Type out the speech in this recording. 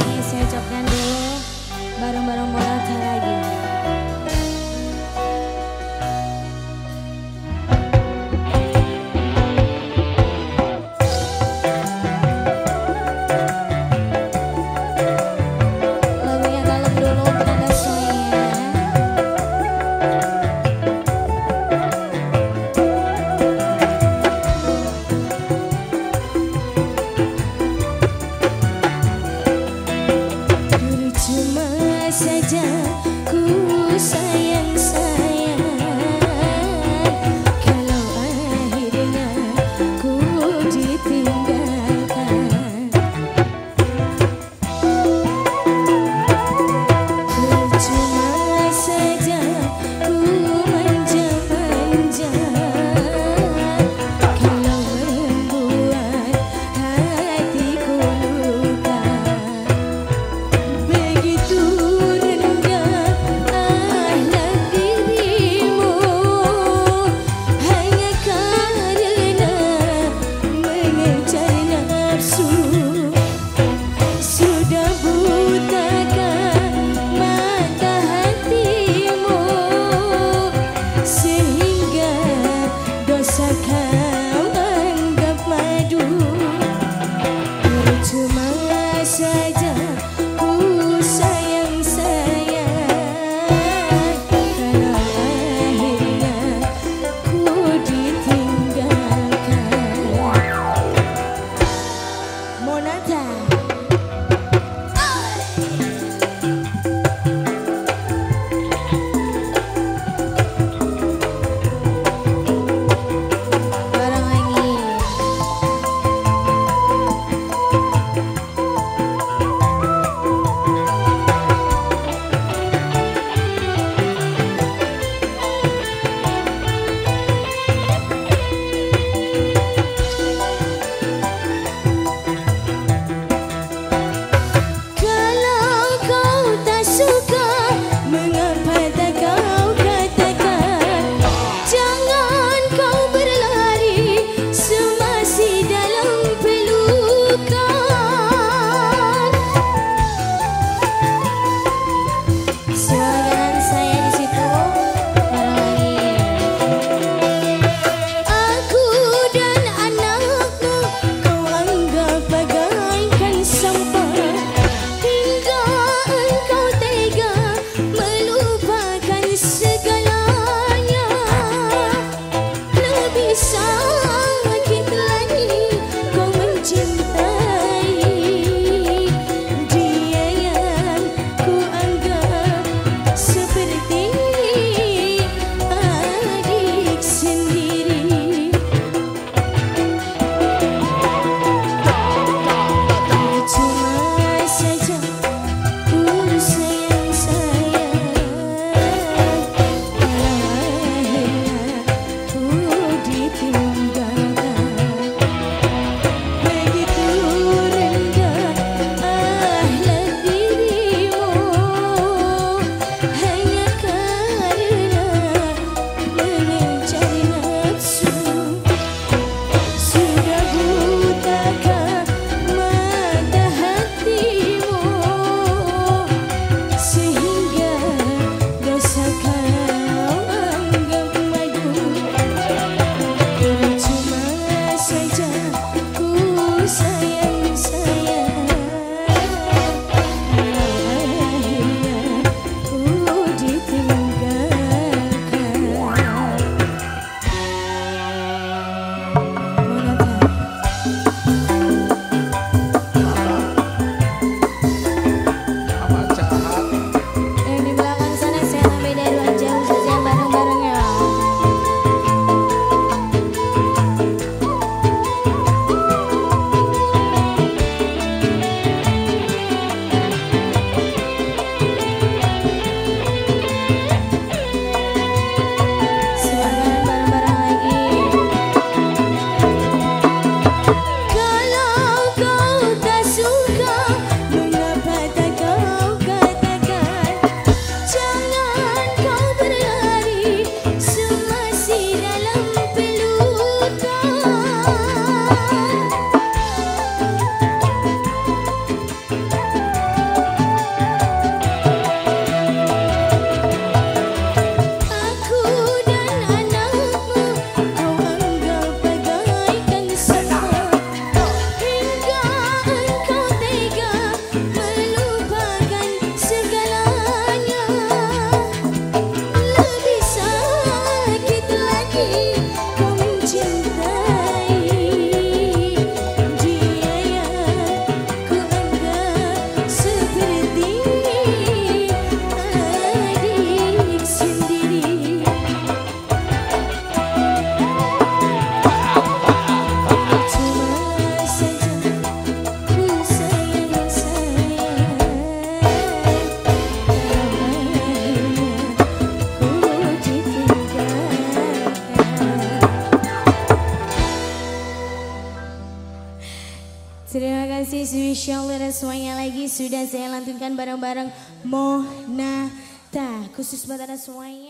nangis ya coknya dulu. Bareng-bareng bola Cuma saja ku sayang saya Monata. Kasih spesial dan semuanya lagi sudah saya lantunkan bareng-bareng Monata. Khusus buat anda semuanya.